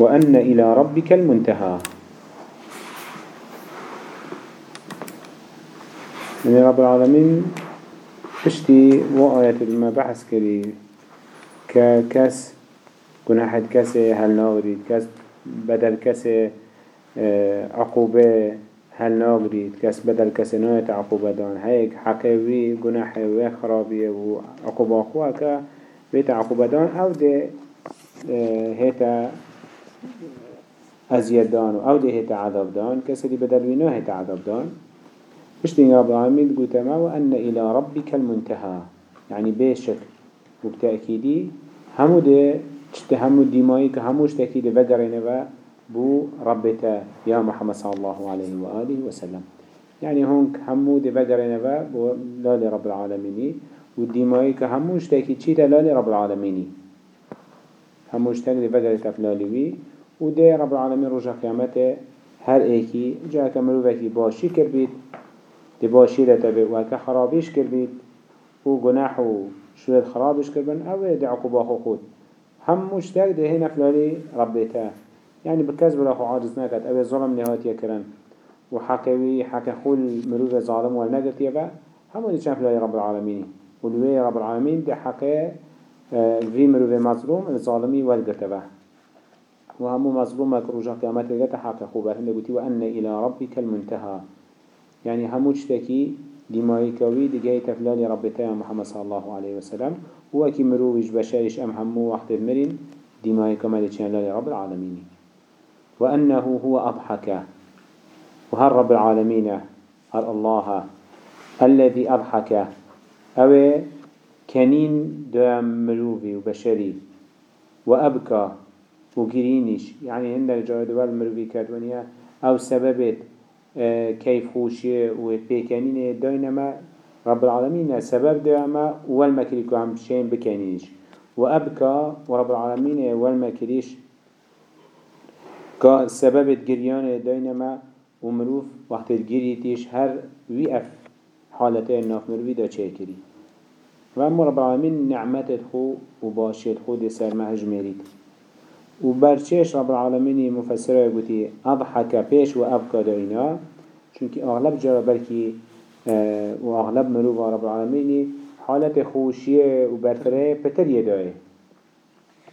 وأن إلى ربك المنتهى. من رب العالمين اشتي وآيات ما بحث كري ككس كنا حد كس هل ناغريد كس بدل كس آه، عقوبة هل ناغريد كس بدل كس نويت عقوبة دان. هيك حكاوي جناح وخرابية وعقوبة أخوة كا بيت عقوبة دان. أو دي آه، هيتا أزياد دان أو دي هيتا عذاب دان كس دي بدل وينو هيتا عذاب دان. اشتين رب العالمين قلت ما وأن إلى ربك المنتهى يعني بيشك وبتأكيدي همو ده همو ديمائي كهمو اشتاكي ده بو ربتا يا محمد صلى الله عليه وآله وسلم يعني هون همو ده وقرين بو لالي رب العالمين والديمائي كهمو اشتاكي تشيتا لالي رب العالمين همو اشتاكي ده وقرين وده رب العالمين رجع قيامته. هر ايكي جاء كمروفكي باشي كربيت دي باشي لتبه وكا خرابيش كربيت. و گناح و شوية خرابش كربن أو دي عقوبة خود هم مشتاق ده هنا فلالي ربيته يعني بكذب خو عاجز نكت أو ظلم نهات يكرن وحكوي حكى خول مروف ظالم والنقت يبا هم دي شان فلالي رب العالمين ولوي رب العالمين دي حكى آه، في مروف مظلوم الظالمي والقتبه وهم مظلوم كروجا قيامت لغتا حكى خوبه هنده قلت وأن إلى ربك المنتهى يعني همو تشتكي دمائي كوي دقاي تفلاني ربتا محمد صلى الله عليه وسلم هو كي مروج بشارش أم همو وقت المرين دمائي كمالي لالي رب العالمين وأنه هو أضحك وهل رب العالمين هل الله. الذي أضحك أو كنين دام مروفي وبشري وأبكى وقرينش يعني هند الجواد والمروفي كاتونيا أو سببت كيف خوشي وبيكانين داينما رب العالمين سبب دائما والمكريكو هم شين بكانينش وأبكى ورب العالمين والمكريش كا سبب الجريان داينما ومروف وقت الجريتيش هر ويأف حالته الناف مروفي دا چه وأما رب العالمين نعمت خو وباشت خو دي سر مهجمريت وبرچش رب العالمين مفسرة يقولي أضحك بيش وأبكى دعينا چونك أغلب جرى بلكي آه وأغلب مروف رب العالمين حالة خوشية وبرفره بتر يدعي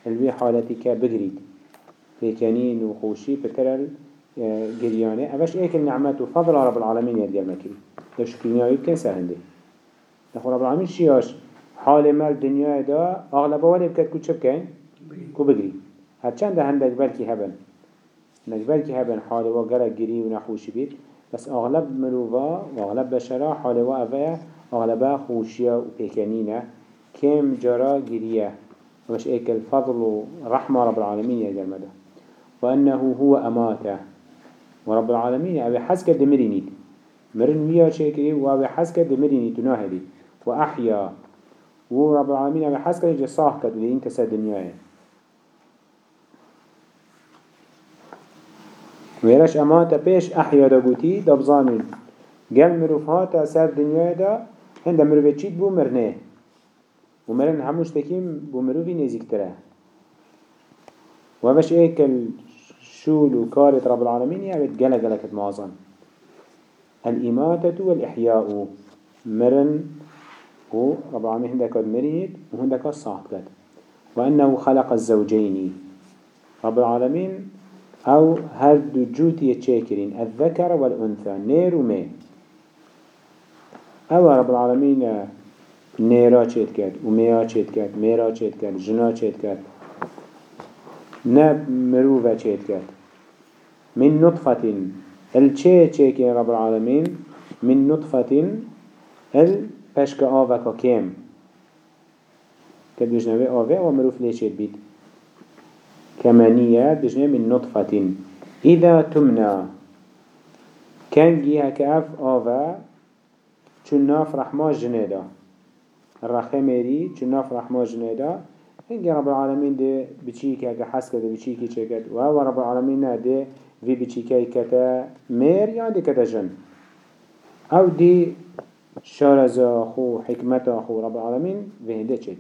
الوي حالتي كبقريد بيكانين وخوشي بتر الجريانة أفش ايك النعمات وفضل رب العالمين يدي المكري يشكرنا يمكن سهنده نخو رب العالمين شياش حال مال الدنيا دا أغلب ولا بكت كو چبكين كو بقريد هرچند هندك بلكي هبن. هندك بلكي هبن حاله وقرق جري ونخوش بيت بس أغلب مروفا وأغلب بشرا حاله وأفيا أغلبها خوشية وبيكانينة كم جرا جريا ومش ايك الفضل ورحمة رب العالمين يا جرمدا وأنه هو أماته. ورب العالمين أبي حسك دمرينيت مرن ويا شيكري وأبي حسك دمرينيت ناهدي وأحيا ورب العالمين أبي حسك جصاح كدولي انت ساد ويرش اما تا پیش احیا دا گوتی دا بزانین. گل مروف ها تا سر دنیا دا هنده مروفه چید بو مرنه. و مرن هموش تکیم بو مروفی نزیکتره و باش ایک الشول و كارت رب العالمين يعني جل جلكت معظم الإماتة والإحياء مرن و رب العالمين هندك مريد وهندك الصاحب وأنه خلق الزوجين رب العالمين أو هر دو جوتي تشاكرين الذكر والأنثى نير ومي أو رب العالمين نيرا چيت كد وميا چيت كد ميرا چيت كد جنا چيت كد نب مروفة چيت كد من نطفة الچه چه رب العالمين من نطفة ال پشك آوكا كيم كد بجنبه آوه ومروف ليشيت بيت كمانية بجنة من نطفة. إذا تمنى. كان جيها كأف آفا چون ناف رحمة جنيدا الرخمري چون ناف رحمة جنيدا هنگی رب العالمين ده بچی که اگه حس کرده بچی رب العالمين نه ده وی بچی که کتا میر کتا جن. أو دی شارزا خو حکمتا خو رب العالمين و هنده چه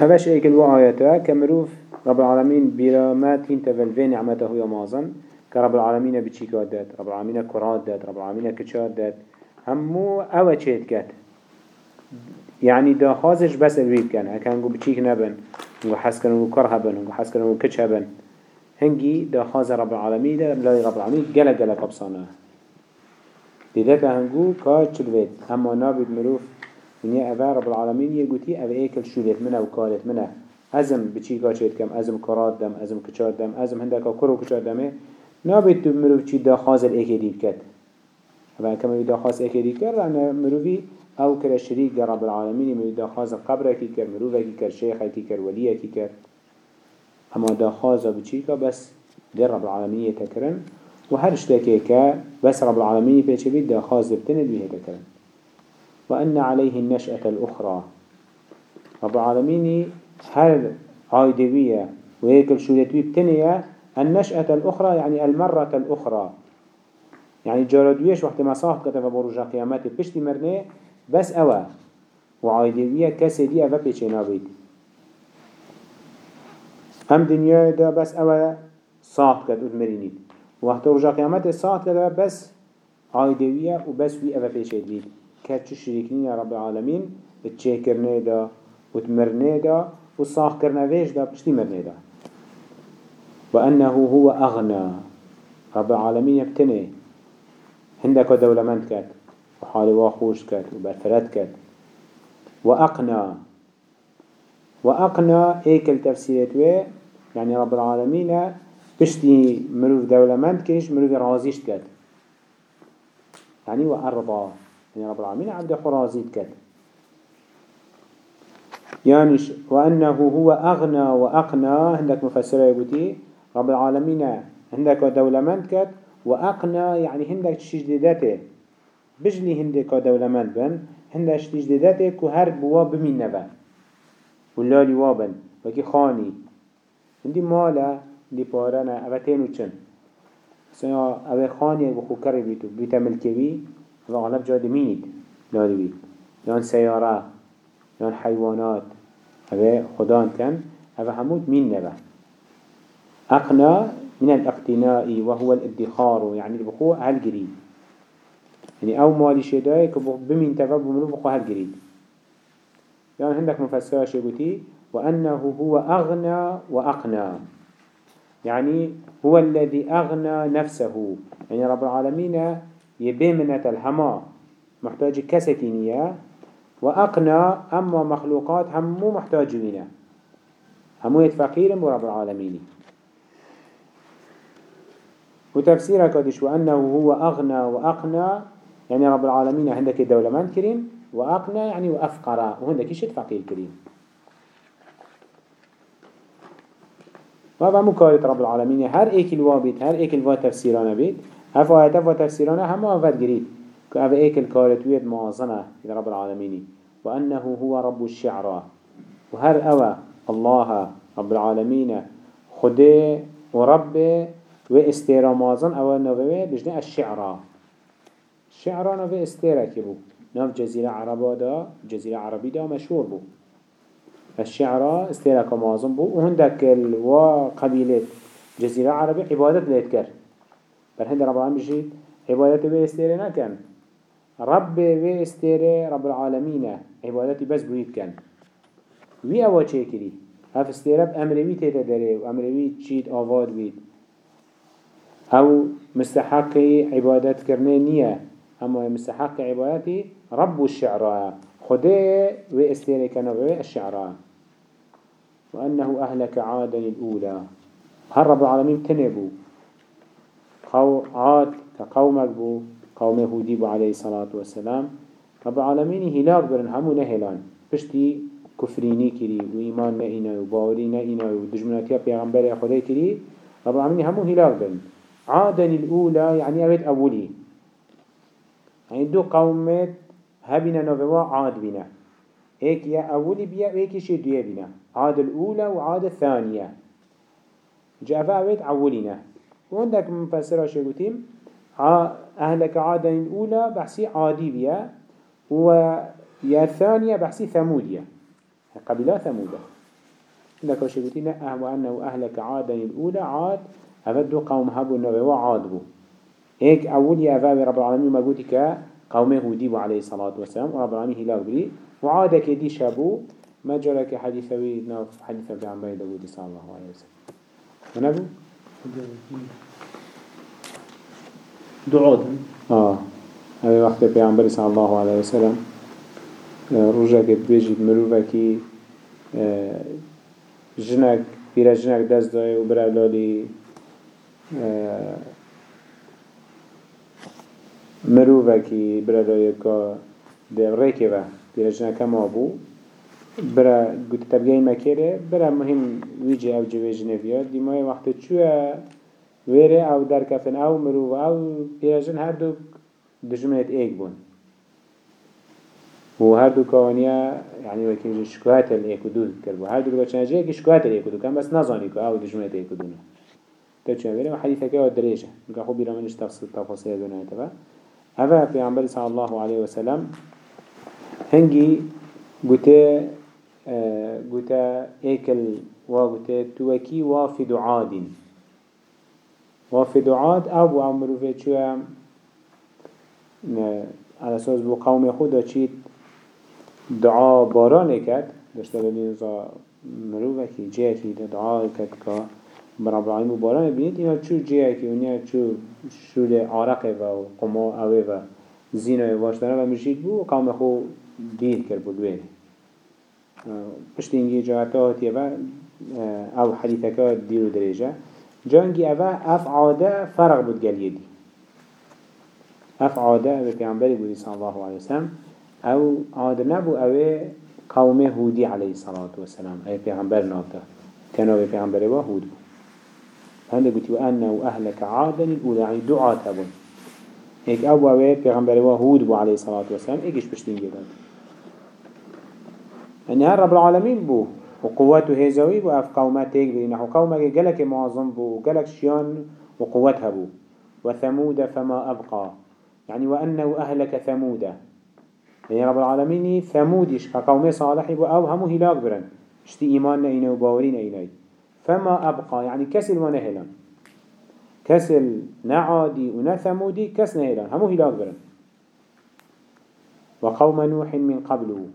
هفش ايك الوآياتا كمروف رب العالمين برامات هين تفلفين نعمته يا مازن؟ كرب العالمين بتشيكات دات رب العالمين كرات دات رب العالمين كتشات دات. همو اوه چهت كات يعني دا خازش بس الويد كان هكا نقول بتشيك نبن نقول حس كانوا كره بن نقول حس كانوا كتش بن هنجي دا خاز رب العالمين دا لا رب العالمين جل جل قبصانا لذلك هنقول كاتش البيت أما نابد مروف يا أبا رب العالمين يقولي أبا إيكل شولت منه وكالت منه أزم بچی کاشید کم أزم کرات دم أزم کچات دم أزم هندك کرو کچات دمه نابد تو مروف چی دا خاز الإيكي ديب كت أبا كما دا خاز إيكي ديب كت أنا مروفي أو كر شريك رب العالمين من دا خاز قبره كي كر مروفه كي كر شيخه كي كر وليه كي كر اما دا خاز بچيكا بس دي رب العالمين يتكرن وهر اشتاكيكا بس رب العالمين بيش بيت دا خاز بتند بيه يتكرن وأن عليه النشأة الأخرى. رب العالمين هر عايدوية وهيك شولتوي بتنية النشأة الأخرى يعني المرة الأخرى. يعني جاردويش وقت ما صاحب كتب بروجا قيامات بشتي مرنة بس أوا وعايدوية كسي دي أفا بيشي نابيد. هم دنيا دا بس أوا صاحب كتب مرينيد. وقت رجا قيامات صاحب كتب بس عايدوية وبس وي أفا بيشي ديد كاتش شريكين يا رب العالمين اتشيكرنه دا وتمرنه دا وصاح كرنا فيش دا؟ بشتي مرنه دا. وأنه هو أغنى. رب العالمين يبتني. هندك دولمند كات وحالي واخوش كات وبرفرت كات وأقنى. وأقنى ايك التفسيرات وي يعني رب العالمين بشتي مروف دولمند كيش مروف رازيش كات يعني وأرضى. يعني رب العالمين عبد خرازيت كات يعني وأنه هو أغنى وأقنى عندك مفسرة يقولي رب العالمين عندك دولمند كات وأقنى يعني هندك تشجددته بجلي هندك دولمند بن هندك تشجددته كهر بوا بمين نبا. واللالي وابن وكي خاني. هندي مالا دي بارنا أبتين وچن سيا أبي خاني بخو كري بيتو بيتا ملكي وغلب جاد مينيد لالوي يان سيارة يان حيوانات أبي خدان كان أبي حمود مين نبا أقنى من الاقتناء وهو الادخار. يعني بخو هالجريد يعني أو مالي شداي بمين تفا بمرو بخو هالجريد يعني عندك مفسرة شبتي وأنه هو أغنى وأقنى يعني هو الذي أغنى نفسه. يعني رب العالمين يبيمنة الهما. محتاج كستينية وأقنى أما مخلوقات همو محتاجين همو يتفقير رب العالمين. وتفسيرها كدش وأنه هو أغنى وأقنى. يعني رب العالمين عندك الدولة من كريم وأقنى يعني وأفقر. وعندك شد فقير كريم. وهذا مكارت رب العالمين. هر إيك الوابد هر إيك الوا تفسيرنا بيت. هف آيات و تفسيرنا هم أفاد قريد كأف ايك الكارت ويد موازنة إلى رب العالمين وأنه هو رب الشعراء وهر أوى الله رب العالمين خده ورب و استيرا مازن أو نوه بجنه الشعرا. الشعرا نوه استيرا كبو نوف جزيرة عربا دا جزيرة عربي دا مشهور بو الشعرا استيرا كمازن بو وهندك الوا قبيلة جزيرة عربي عبادت ليت كر بل هند رب العالمين بجيت عبادت بي استيرا نكن رب بي استيرا رب العالمين عبادتي بس بويت كان وي آوا چه كري هف استيرا بأمروي تيتا داره وأمروي تشيد آواد بيت أو مستحق عبادت کرنه نیه. اما مستحق عبادتي رب الشعراء. خده و استيري كانوا الشعراء. وأنه أهلك عادا الأولى هل رب العالمين تنبو قو عاد كقومك بو قوم هودي بو عليه الصلاة والسلام. رب العالمين هلاك برن همو نهلان. بشتي كفريني كري وإيمان نئنا وباوري نئنا ودجمناتيا بيغمبر خده كري رب العالمين همو هلاك برن. عادا الأولى يعني أبد أولي يعني دو قومات هبنا نوفوا عاد بنا ايك يا أولي بيا ويك شي دوية بنا عاد الأولى وعاد الثانية جاء فأبد أولينا وعندك مفسرة شكوتيم أهلك عادا الأولى بحسي عادي بيا ويا الثانية بحسي ثمودية. قبيلة ثمودة. عندك وشي قلتي لا وأنه أهلك عادا الأولى عاد هفدو قوم هبو النبي عاد بو. هيك أول يا أفاوي رب العالمين ما قلتك قومه هودي عليه الصلاة والسلام ورب العالمين هلاك بري وعادك دي شابو ما جرك حديثوي ناف حديث ابن عمبر داود صلى الله عليه وسلم. ونبو دعاء آه. هذا وقت پیامبر صلى الله عليه وسلم روجا که بيجي مروفه کی جنك پیرا جنك دست دای و برا لالی مروفه کی برا لالی که ده ریکه و جنك ما بو برا قلت تبقى مكيري برا مهم ويجي أو جوي جنفيا دي ماي وقت چوه ويري أو در كفن أو مروف أو پیراجن هر دو دجمنت ايك بون و هر دو كوانيا يعني وكي شكوات الايك دو كربو هر دو كوانيا جاي شكوات الايك دو كان بس نظاني كو أو دجمنت ايك دو تچوه ويري وحديثة كوا دريجة نكا خو بيرا منش تفصيل تفاصيل دونا يتبا هذا في عمبالي صلى الله عليه وسلم هنجي قلت قلت ايكل وقلت توكي وافد عاد وافد عاد او عمرو في شو على اساس بو قوم خدا چید دعا باران کرد. داشته کی جه کی دعا کرد که براب العالمین باران بینید. اینا چو جه کی ونیا چو شول عرقه و قما اوه و زینه واشتنه و مشید بو قوم خو دید کرد پشت اینگی جاعتا هاتیه و أو حدیثکا دیرو دریجه جانگی اوه اف عاده فرق بود گلیه دی اف عاده به پیانبری بودی صلی الله علیه وسلم أو عاده نبو اوه قوم هودی علیه الصلاة والسلام ای پیغمبر نافتا كانوا به پیغمبر و هود بو هنده قلت وأنه أهلك عادا الأولى يعني دعاء تبون. هيك أبو أبي پیغمبر و هود بو عليه الصلاة والسلام إيكش بشتين جدا يعني هر رب العالمين بو؟ وقوته هزوي بو؟ أف قومات تيك بي؟ نحو قومك قلك معظم بو قلك شيان وقوتها بو. وثمود فما أبقى. يعني وأنه أهلك ثمود. يعني رب العالمين ثمودش كقوم صالح بو أو همو هلاك برن. إشتي إيماننا إينا وباورين إينا فما أبقى. يعني كسل ونهلان كسل نعادي ونثمودي كس نهلان همو هلاك برن. وقوم نوح من قبله.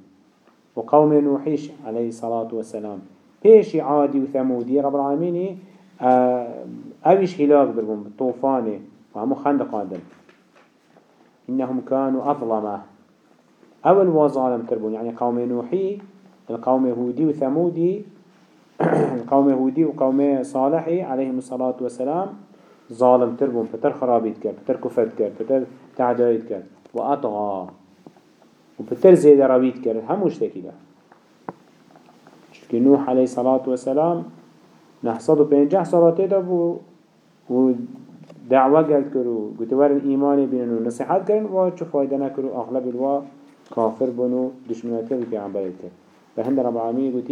وقوم نوحيش عليه الصلاة والسلام. بيش عادي وثمودي رب العالمين آه اوش هلاك بربون طوفانه وهمو خندق آدم إنهم كانوا أظلمة أول وظالم تربون يعني قوم نوحي القوم هودي وثمودي القوم هودي وقوم صالحي عليهم الصلاة والسلام ظالم تربون فتر خرابيت كر فتر كفت كر فتر تعدايت كر وأطغى وبتر زيادة رويت كر هموش تكيدا چونك نوح عليه الصلاة والسلام نحصد بينجح صلاته دابو و دعوة قلت كرو قلت ورن إيماني بينو نصيحات كرن و چو فايدة نكرو أغلب الوا كافر بنو دشمنات في عن بلد كر فهند رب العالمين قلت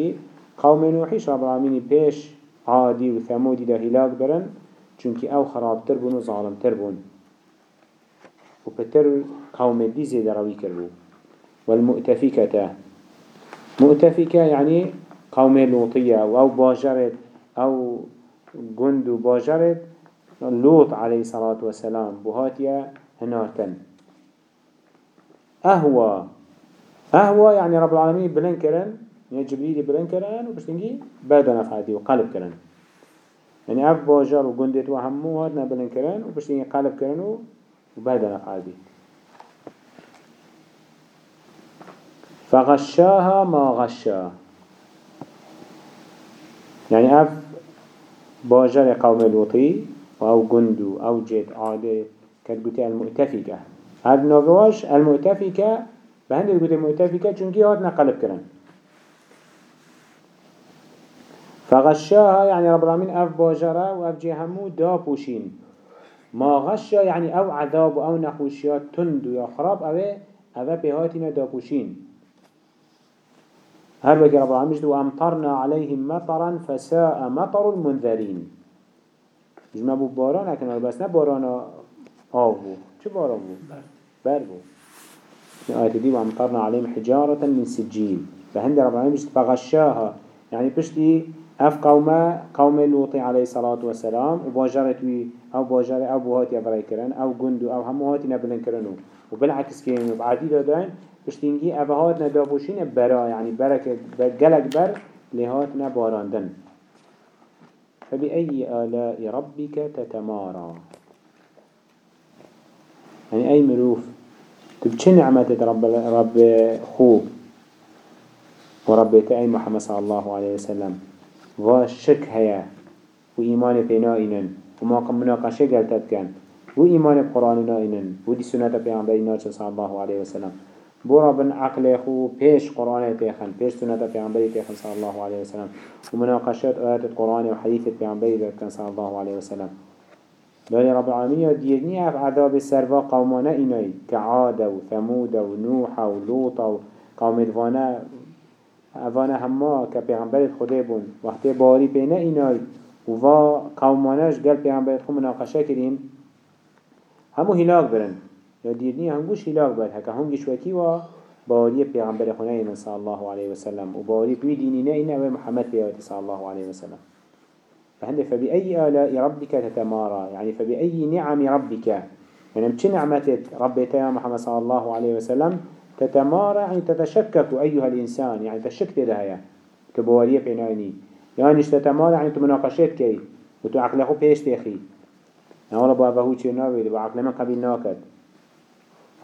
قوم نوحيش رب العالمين بيش عادي وثمودي ده هلاك برن چونك أو خرابتر بنو ظالمتر بن. وبتر قوم دي زيادة روي كرو والمؤتفكة. مؤتفكة يعني قوم لوطية أو باجرت أو جند باجرت لوط عليه الصلاة والسلام بهاتيا هناتن. أهوى. أهوى يعني رب العالمين بلن كرن يعني جبريل بلن كرن وبشتنجي بعد نفعتي وقلب كرن. يعني أف باجر وجندت وهمو هاتنا بلن كرن وبشتنجي قلب كرن وبعد نفعتي. فغشاها ما غشا. يعني أف باجر قوم لوطي أو جندو أو جد عادة كتقولي المؤتفكة هاد نوغواش المؤتفكة بهند تقولي المؤتفكة چونكي هاد نقلب كرن فغشاها يعني رب العالمين أف باجرة وأف جهمو دا بوشين ما غشا يعني أو عذاب أو نخوشيات تندو يا خراب أو أو بهاتنا دا بوشين هر وكي رب العالمين جدو أمطرنا عليهم مطرا فساء مطر المنذرين. جمع بو باران اكنا بس نه باران آو بو چه باران بو؟ بر بو آية دي وأمطرنا عليهم حجارة من سجيل فهند رب العالمين فغشاها. يعني بشتي اف قومه قوم لوطي عليه الصلاة والسلام وباجرت وي أو باجر أو بوهاتي افراي كرن أو جندو أو هموهاتي نبلن كرنو وبالعكس كين وبعدي دادين بشتينجي افهات ندابوشين برا يعني بركة جلك بر لهاتنا باراندن فبأي آلاء ربك تتمارى يعني أي مروف تبچه نعمة رب, رب خو ورب أي محمد صلى الله عليه وسلم. وشك هيا وإيمان بنائنا وما مناقشة قلتت كان وإيمان بقرآن نائنا ودي سنة بيعنبرنا صلى الله عليه وسلم. برا بن عقل خو پیش قرآن تيخن پیش سنة پیغمبری تيخن صلى الله عليه وسلم. ومناقشات آيات القرآن وحديث پیغمبری تيخن صلى الله عليه وسلم. لأن رب العالمين ديرني اف عذاب السرفا قومانا إناي كعاد وثمود ونوح ولوط وقوم دوانا افانا هما كبيغمبر خده بون وقت باري بينا إناي وفا قوماناش قال بيغمبر خو مناقشة كرين همو هلاك برن. یا دیرنی هنگوش هلاک باید هکا هنگش وکی و باوری پیغمبر خونه اینا صلی الله علیه وسلم و باوری پی دینی نه اینا و محمد پیغمبر صلی الله علیه وسلم فهند فبأي آلاء ربك تتمارى يعني فبأي نعم ربك يعني مش نعمة ربك يا محمد صلى الله عليه وسلم تتمارى يعني تتشكك أيها الإنسان. يعني تشكت لها كبوارية بيناني يعني تتمارى يعني تمناقشات كي وتعقله بيش تخي يعني والله بابا هو شيء ناوي وعقل من قبل ناكد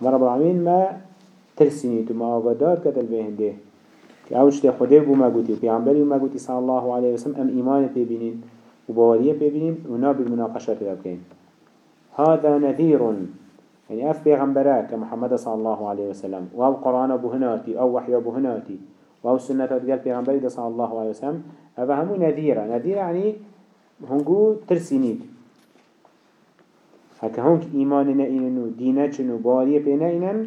ما رب العالمين ما ترسيني تو ما آقادات كتل بهنده اوش ده خوده بو ما قوتي و پیغمبری ما قوتي صلى الله عليه وسلم ام ایمان ببینین و باوریه ببینین و ناب المناقشات ببکین هذا نذير يعني اف پیغمبره كمحمد صلى الله عليه وسلم و أو قرآن ابو هناتي أو وحي ابو هناتي و أو سنة قال پیغمبری صلى الله عليه وسلم هذا همو نذيرة يعني هنگو ترسينيد هكا هونك إيمان نئنن ودينة چنو بارية بينا إنن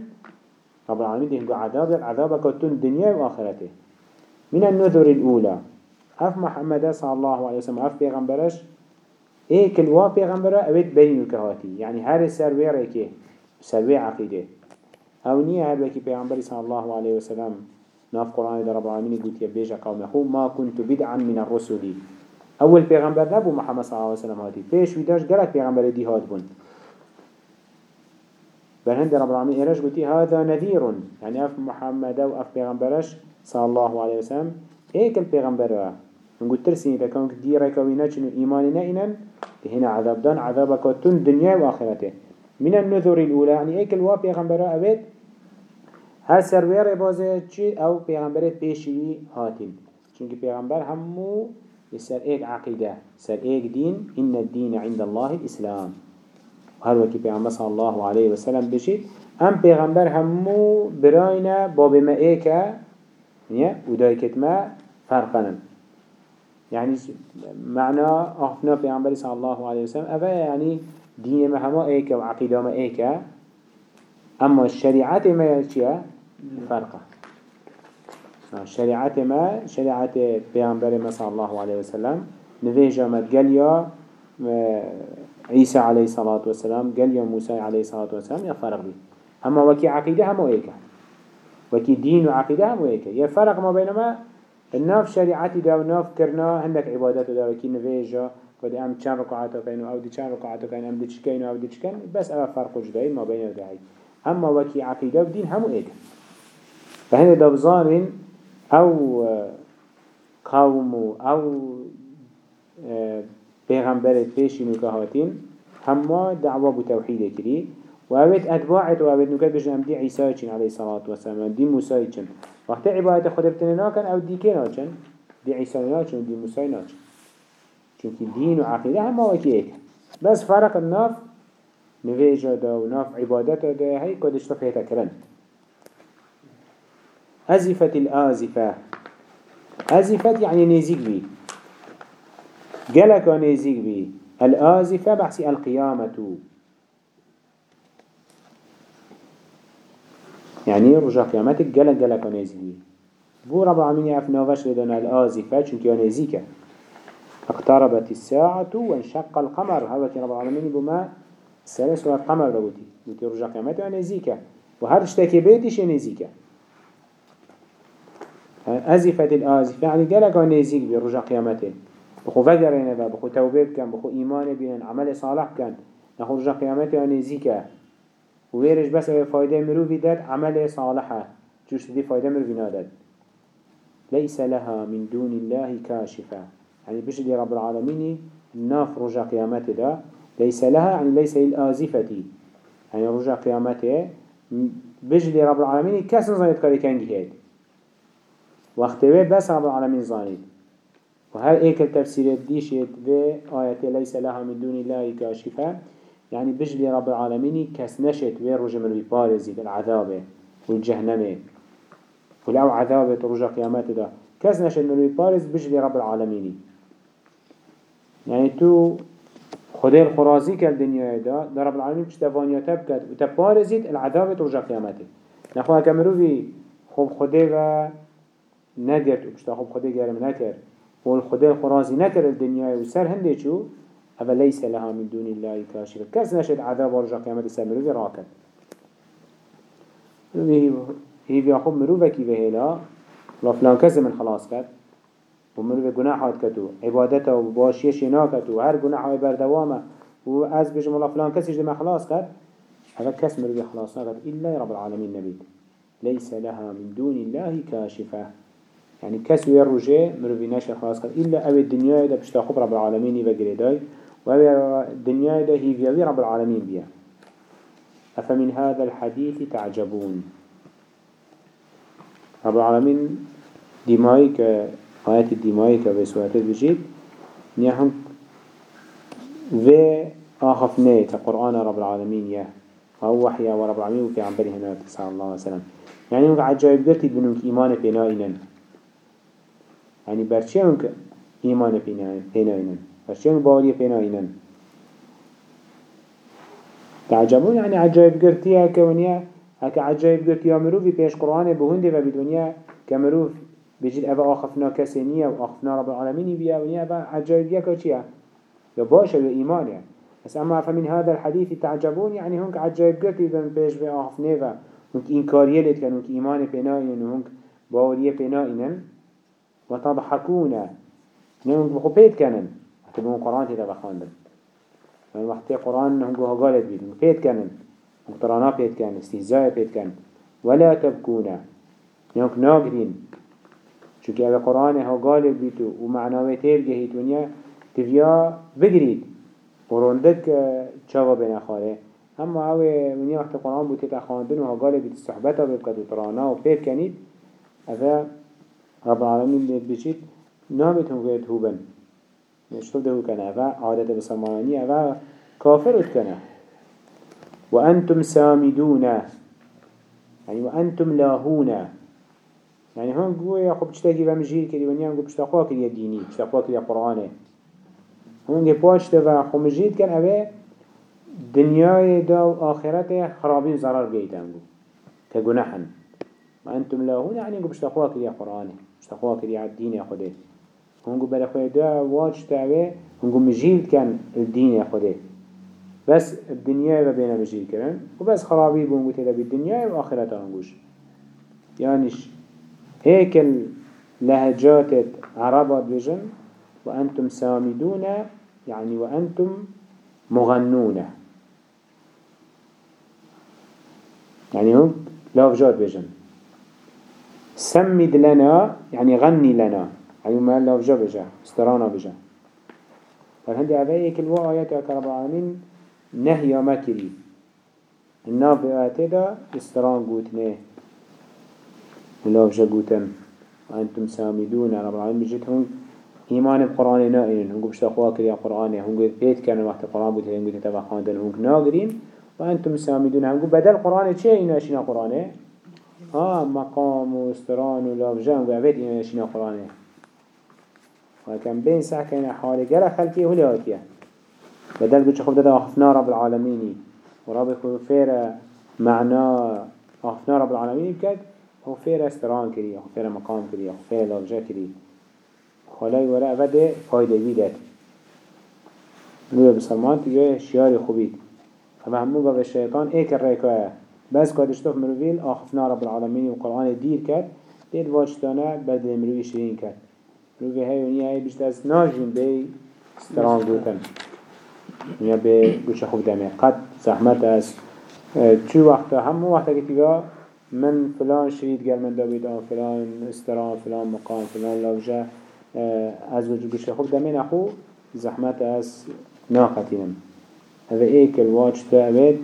رب العالمين دهنگو عذاب عذاب كتون دنيا وآخرته من النذر الأولى أف محمد صلى الله عليه وسلم أف بيغمبرش إيه كلوا بيغمبره أبيت بينو كهاتي يعني هر سروي ريكي سروي عقيدة أو نية هر بكي بيغمبر صلى الله عليه وسلم ناف قرآن در رب العالمين قلت يبيج قومه. ما كنت بدعا من الرسل أول بيغمبر نبو محمد صلى الله عليه وسلم هاتي بيش ويداش قلت بيغمبر دي هات بون برهند رب العالمين إيرش قلتي هذا نذير. يعني أف محمد أو أف بيغمبرش صلى الله عليه وسلم إيك البيغمبر نقول ترسيني تكون ديرك وينجن إيماننا إنن هنا عذاب دان عذابك تن دنيا وآخرته من النذر الأولى. يعني إيك الوا بيغمبر أبد هر سروير بازه چي أو بيغمبرت بيشي هاتين چونك بيغمبر همو يسر إيك عقيدة. سر إيك دين. إن الدين عند الله الإسلام هر وكي پیغمبر صلى الله عليه وسلم بشید أم پیغمبر همو براينا باب ما ايكا وداي كتما فرقنا. يعني معنى أخفنا پیغمبر صلى الله عليه وسلم. أفا يعني دين ما همو ايكا وعقيدة ما ايكا أما الشريعات ما چيا فرقه. الشريعات ما شريعة پیغمبر صلى الله عليه وسلم نفيجا متقليا عيسى عليه الصلاة والسلام قال موسى عليه الصلاة والسلام يا فرق بي أما وكي عقيدة هم ويكا وكي دين وعقيدة هم ويكا يا فرق ما بينما الناف شريعتي دا وناف كرنا هندك عبادات دا وكي نفيجا قد أم چند ركعات كاين أو دي چند ركعات كاين أم دي چكين أو دي چكين بس أما فرق جدائي ما بين داعي أما وكي عقيدة ودين هم ويكا فهنا دبزان أو قوم أو پیغمبرت پیشی نوکه هاتین همه دعوا بو توحید کری. و اوید اتباعت و اوید نوکه بجن ام دی عیسی چین علیه صلاة و سلام دی موسی چین. وقت عبادت خود بتنه ناکن أو دی که ناچن. دی عیسی ناچن دی موسی ناچن. چونکی دین و عقیده همه وکی ایک بس فرق الناف نویجا دا و ناف عبادت دا هی کدش تفیتا کرن. أزفت الآزفة. أزفت يعني نزيق بي. جلك نزيق بي. الآزفة بحسي القيامة. يعني رجع قيامتك جلك جلك نزيق بي. بو رب العالمين يعرف نوفش لدنا الآزفة چونك نزيك اقتربت الساعة وانشق القمر. هذا رب العالمين بما السلس والقمر دوتي دوتي رجع قيامته نزيك وهر اشتكي بيتش نزيك أزفت الآزفة يعني قالك عن نزيك برجع قيامته. بخو فقرين ذا بخو توبه كان بخو إيمان بين عمل صالح كان. نخو رجع قيامته عن نزيكه ويرش بس أو فايدة مروفي داد عمل صالحة جوش دي فايدة مروفي نادد ليس لها من دون الله كاشفة. يعني بشدي رب العالمين ناف رجع قيامته دا. ليس لها يعني ليس للآزفة. يعني رجع قيامته بجلي رب العالمين كسن زانيت كاري كان جهاد. وقتوه بس رب العالمين زانيت وهل ايك التفسير ديشت في آية ليس لها من دون الله كاشفة يعني بجلي رب العالمين كس نشت في رجع من بارزي العذاب والجهنم ولو عذاب رجع قيامته دا. كس نشت من بارز بجلي رب العالمين يعني تو خدای الخرازی کرد دنیای دا در رب العالمین چه تفانیا تب کرد و تپارزید العذاب ترجع قیامته نخواه اکا مروفی خوب خدای و نگرد و پشتا خوب خدای گرم نکرد و الخدای الخرازی نکرد دنیای و سر هنده چو اما ليس لها من دون الله كاشفة كس نشد عذاب ورجع قيامة سر مروفي راكد هي في أخوب مروفة كي بهلا لا فلان كس من خلاص كد ومروف گناحات كتو عبادته وباشيش ناكتو هر گناحه بردوامه و از بجم الله فلان كسيش دم خلاص كد هذا كس مروف خلاص إلا رب العالمين نبيت ليس لها من دون الله كاشفة. يعني كس ويرجع مروف ناشر خلاص كد إلا أبي الدنيا ده بشتاخب رب العالمين يبقى داي وأبي الدنيا ده هي في رب العالمين بيها أفمن هذا الحديث تعجبون. رب العالمين دمائك آيات الدمائي كبه سورة بجيد نيهم و آخفناه كقرآن رب العالمين يه أو وحيا ورب العالمين وفي عمبره هنا صلى الله عليه وسلم يعني عجائب قرتي بنونك إيمان بنائنا يعني برشي هنك إيمان بنائنا برشي هنك باوري بنائنا تعجبون يعني عجائب قرتي هكا ونيا هكا عجائب قرتي أمرو في بيش قرآن بهنده وبدونيا كمرو بجد أبا آخفنا كسينية وآخفنا رب العالمين بيا ونيا أبا عجائبية كوشيا يا باشا يا إيمان يعني بس أما فمن هذا الحديث تعجبون يعني هنك عجائب قلت إذا بيش بآخفنا هنك إنكارية لت كان هنك إيمان بنائن وهنك باورية بنائن وتضحكون. هنك بخو بيت كانن. حتى بهم قرآن تدا بخاندن يعني وقت قرآن هنك هقالت بيت. هنك بيت كانن. هنك ترانا بيت كان. استهزاء بيت كان. ولا تبكون. هنك ناقرين چونکه اوه قرآن ها غالب بیتو و معناوه تیل گهید ونیا تفیا بگرید قرندک چاوا بین خاره اما آوه ونیا وقت قرآن بوده تخاندن و ها غالب بیت صحبت ها ببکد و ترانا و پیب کنید. اوه رب العالمین بید بچید نامت هم گوید هوبن. نشتف ده کنه اوه عادت بسامانی اوه کافر کنه. وأنتم سامدون. يعني وأنتم لاهون. يعني هون قوي خب تشتاقي بمجيل كري ونيان قو بشتاقوا كري ديني بشتاقوا كري قرآنه. هون قو باش تبا خو مجيد كان أبي دنياي دا وآخرته خرابين ضرر بيتان قو كجناحا ما أنتم لا هون يعني قو بشتاقوا كري قرآنه. بشتاقوا كري الدين يا خده هون قو بلا خوي دا واج تبا هون قو مجيد كان الدين يا خده بس الدنيا بينا مجيد كرن وبس خرابي بونقو تدا بالدنيا وآخرته هنقوش يعنيش هيك اللهجات عربة بجن وأنتم سامدون يعني وأنتم مغنون. يعني هم لافجات بجن. سمد لنا يعني غني لنا. يعني ما لافجات بجن استرانا بجن فالهندي أبا هيك الوا آيات رب العالمين نهي مكري النافئات دا استران قوتنه ملاف جاكوتن وأنتم سامدون رب العالمين. بجد هم إيمان بقرآن هم بشتا خوا كريا قرآن هم بيت كانوا وقت قرآن بود هم قلت تبع خاندن هم ناقرين وأنتم سامدون. هم بدل قرآن چه إنو أشينا قرآن آه مقام واستران ولاف جان وعبيت إنو أشينا قرآن وكان بين ساعة كان حالي جرى خلقي هو لهاتيه بدل قلت خب دادا أخفنا رب العالمين ورب خفير معنى أخفنا رب العالمين بكد هو فير استران كري هو فير مقام كري هو فير لافجا كري خلاي وراء بده فايدة بيدت نوية بسلمان تجاه شياري خوبيت اما همو باب الشيطان ايك الرأيكايا بس قد اشتوف مروفيل آخفنا رب العالمين وقرآن دير كد دید واجتانه بدل مروی شرین کرد. مروی های ونیا های بیشتر از ناجون بی استران دوتن ونیا بی گوش خوب دمه. قد زحمت است. چو وقت همو وقت که تیگا من فلان شريط قال من دابيد آن فلان استران فلان مقام فلان لوجه از وجه گوش خوب دمين اخو زحمت از ناقتينم هذا ايك الواج تابد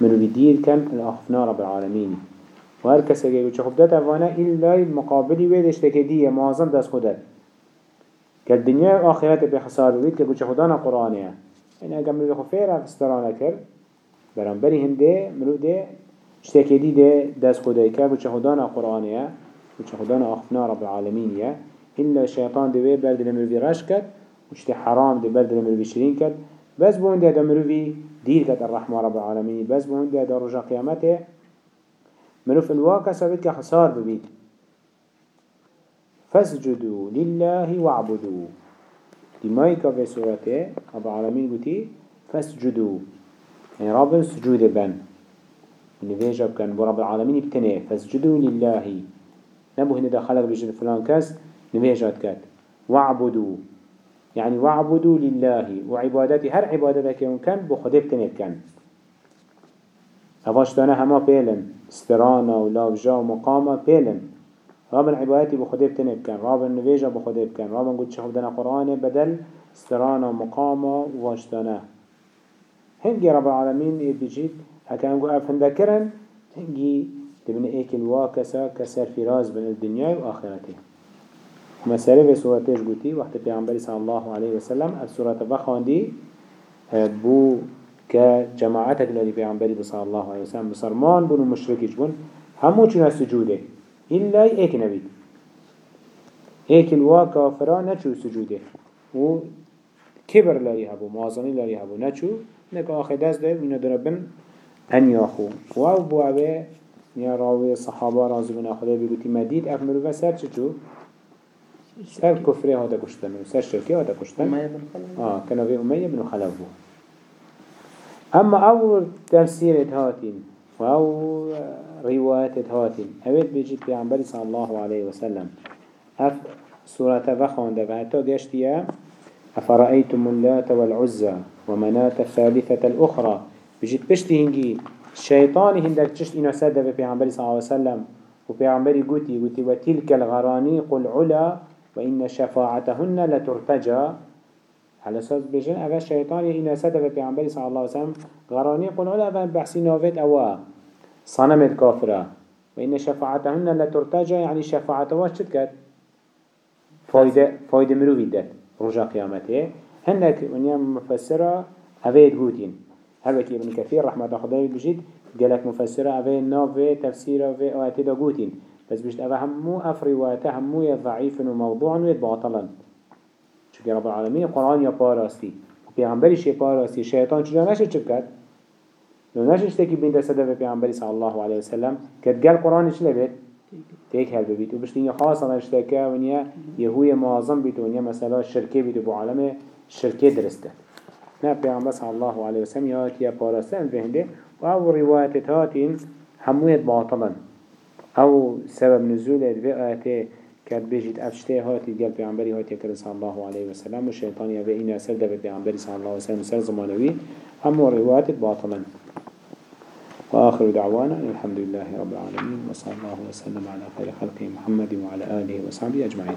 منو بدير كان الأخفنا رب العالمين. وهر کسی که بچه خوب داد افانه إلا مقابلی معظم دست خودت که الدنیا و آخرت به خسار بید که بچه خودانا قرآنه. این اگر مروی خو فیر استرانه کرد برام بری هنده مرو ده اشتكي ده دست خدای که بچه خدانا قرآنه. أخفنا رب العالمين إلا الشيطان ده برد لمروي رش كد وشت حرام ده برد لمروي شرين كد بس بون ده مروي دير كد الرحمة رب العالمين بس بون ده رجا قيامته منو في الواقع سبت كخسار ببيت فاسجدوا لله واعبدوا دي مايكا في سورته رب العالمين قلتي فاسجدوا يعني رب سجود بن. نفيجا كان برب العالمين بتنه. فاسجدوا لله. نبو هنا دخلك بجد فلان كاس نفيجات كات واعبدوا يعني واعبدوا لله وعبادتي هر عبادتك كان بخده بتنه كان أفاشتانا هما بيلن استرانا ولافجا ومقاما بيلن رابن عبادتي بخده بتنه كان رابن نفيجا بخده بكان رابن قد شخف دنا قرآن بدل. استرانا ومقاما واشتانا هنجي رب العالمين بجيت هكا نقول أفهم ذكرن هنجي تبني ايك الواكسا كسر فراز بين الدنيا وآخرته مسألة في سورة قلتي؟ وقت پیغمبر صلى الله عليه وسلم السورة بخوان دي بو كجماعتك الذي پیغمبر صلى الله عليه وسلم. بصرمان بون ومشركش بون؟ همو چون سجوده. إلا إيك نبيد إيك الواكا فرا نچو سجوده. و كبر لاري هبو معظمي لاري هبو نچو نك آخر دست ده من دربن أن ياخو و بو اوه يا راوي صحابة رازو بنا خدا بيقولي مديد اف مروفا سر چچو سر كفره هذا كشتن سر شركه هذا كشتن آه كان في أمية بن خلف. أما أول تفسير هاتين أو رواية هاتين أود بيجي بيعنبري صلى الله عليه وسلم. أف سورة فخون ده فهتا قشتيا أفرأيتم اللات والعزى ومناة الثالثة الأخرى؟ بجيت بشتي هنجي الشيطان هندك تشت إنو سادة في صلى الله عليه وسلم. وبيغمبري قوتي قوتي وتلك الغراني قل علا وإن شفاعتهن لترتجى. على أساس بيجن أفا الشيطان إنو سادة في پیغمبر صلى الله عليه وسلم. غراني قل علا أفا بحسي نوفت أوا. صنمت كافرة. وإن شفاعتهن لترتجى يعني شفاعتها شد كد فايدة فايدة مروفي دات؟ رجا قيامته. هنك ونيا مفسرة أفيد قوتين هر وكي ابن كثير رحمة خدای بجید جلك مفسره اوه ناوه تفسير اوه آيات دا بس بجد اوه همو أف روايته همو ضعيف وموضوع وباطلا چونك رب العالمين قرآن يا باراستي وبيغمبرش يا باراستي الشيطان چجا نشد چبكت لو نشد اشتكي بين دسته في بيغمبري صلى الله عليه وسلم كد قال قرآن إيش لبيت تيك هل ببيت. وبشتين خاصة اشتكى ونيا يهوية معظم بيت ونيا مثلا الشركة بيت بو عالمه الشركة درسته. نه پیامبر صلی الله علیه و سلم یاد یا پارستن بهنده و أو روایت هاتین أو سبب نزول و آیت کرد بجید أفشتة هاتی گل پیامبری هاتی کرد صلی الله علیه و سلم و شیطان به این اثر صلی الله علیه و سلم سر زمانوی همو روایت باطلا. وآخر دعوانا الحمد لله رب العالمين وصلى الله وسلم على خير خلقه محمد وعلى آله وصحبه أجمعين.